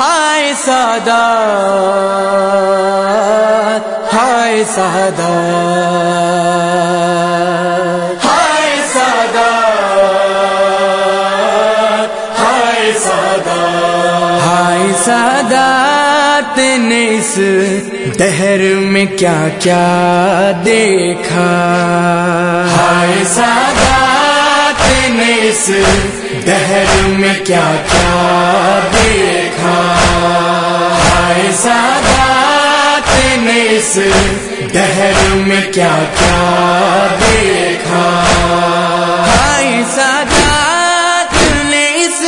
ہائے سادہ ہائے سادہ ہائے سادہ ہائے سادہ ہائے سادہ نے اس دہر میں کیا کیا دیکھا؟ ہائے سادہ نے اس دہر میں کیا کیا دیکھا؟ اس دہر میں کیا کیا دیکھا؟ سادات نے اس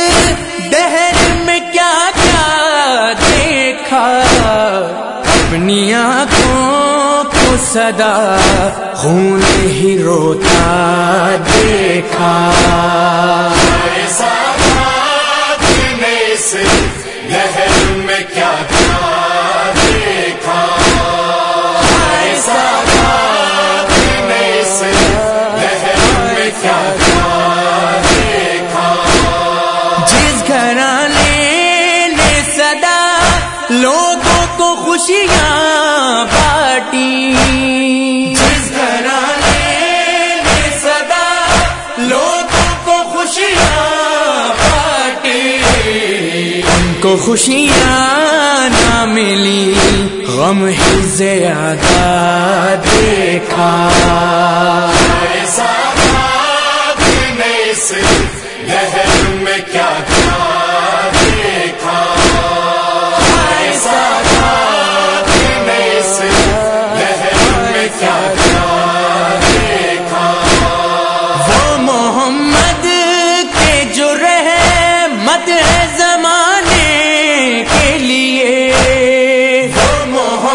دہر میں کیا کیا دیکھا؟ اپنی آنکھوں کو صدا خون ہی روتا دیکھا۔ لہر خوشیاں بانٹی۔ جس گھرانے نے صدا لوگوں کو خوشیاں بانٹی۔ ان کو خوشیاں نہ ملی غم ہی زیادہ دیکھا۔ ایسا اس لہر میں کیا کیا دیکھا۔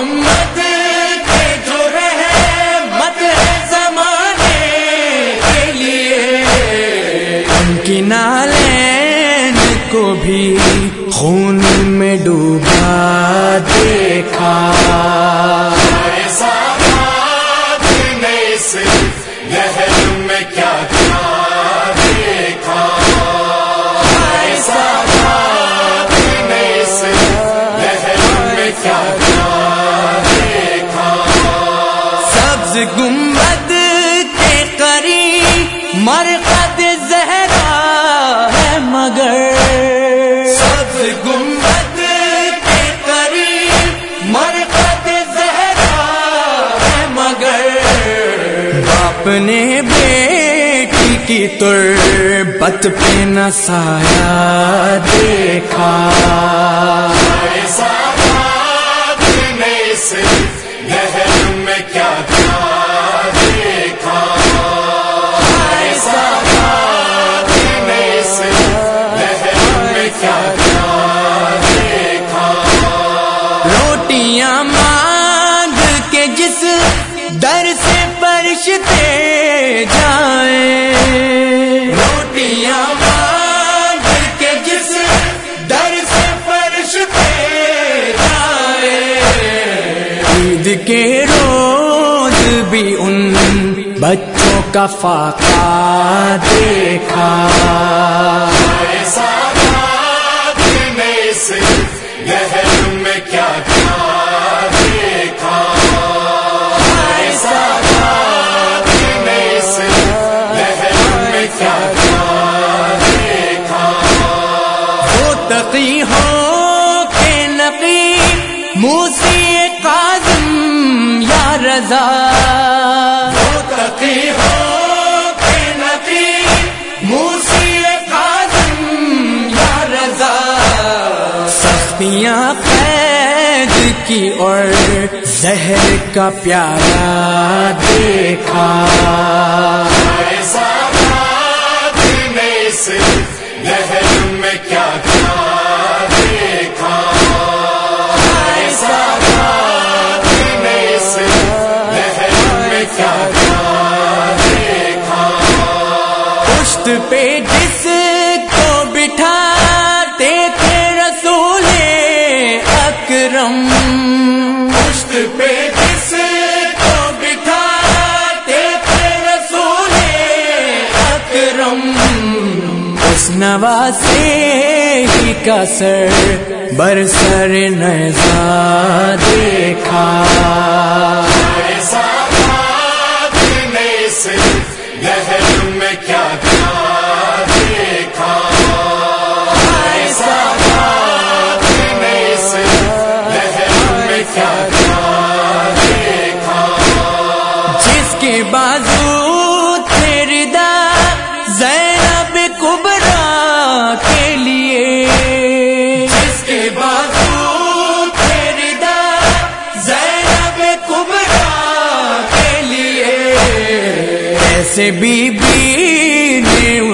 محمد کے جو مت ہے زمانے کے لیے ان کی نالین کو بھی خون گنبد کے قریب مرقد زہرا ہے مگر۔ سبز گنبد کے قریب مرقد زہرا ہے مگر۔ باپ نے بیٹی کی تربت پہ نہ سایہ دیکھا۔ ایسا میں کیا در سے پرشتے جائیں۔ روٹیاں مانگ کے جس در سے پرشتے جائیں۔ عید کے روز بھی ان بچوں کا فاقہ دیکھا۔ میں کیا کیا دیکھا۔ وہ ہو کے نقی موسی قاظم یا رضا۔ وہ تقی ہو کے نقی موسی قاظم یا رضا۔ سختیاں قید کی اور زہر کا پیارا دیکھا۔ پہ جس کو بٹھاتے تھے رسول اکرم۔ اس پہ جس کو بٹھاتے تھے رسول اکرم۔ اس نواسے ہی کا سر برسر نزا دیکھا۔ لہر میں کیا کبرا کے لیے۔ جس کے بازو زینب کے لیے۔ بی بی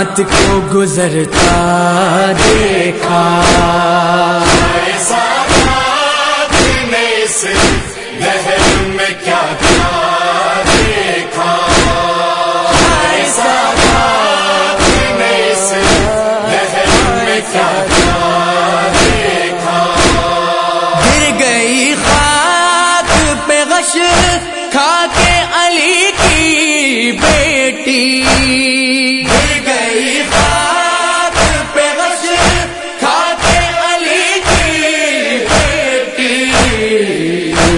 رات کو گزرتا دیکھا۔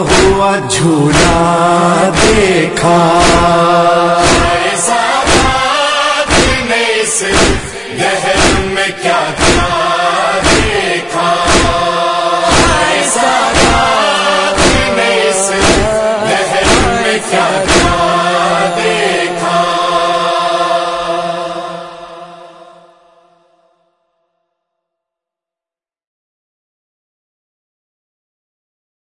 ہوا جھولا دیکھا۔